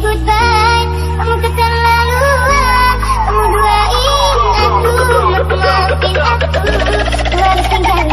goodbye Kamu aku. Aku Harus tinggal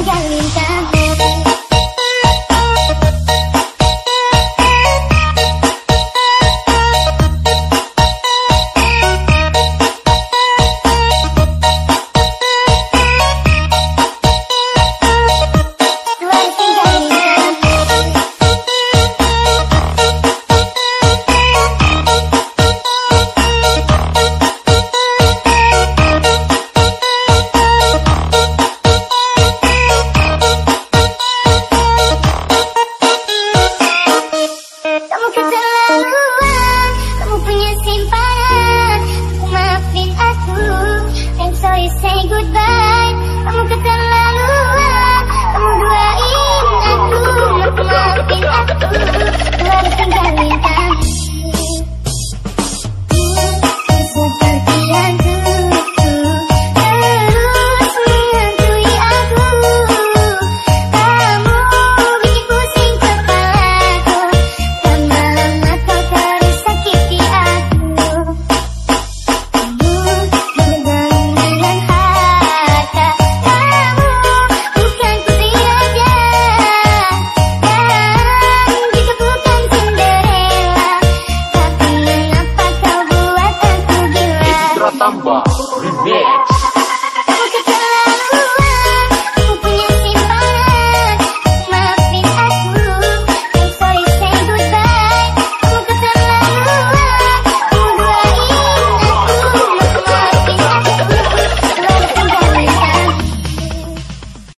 anh chẳng nhìn xa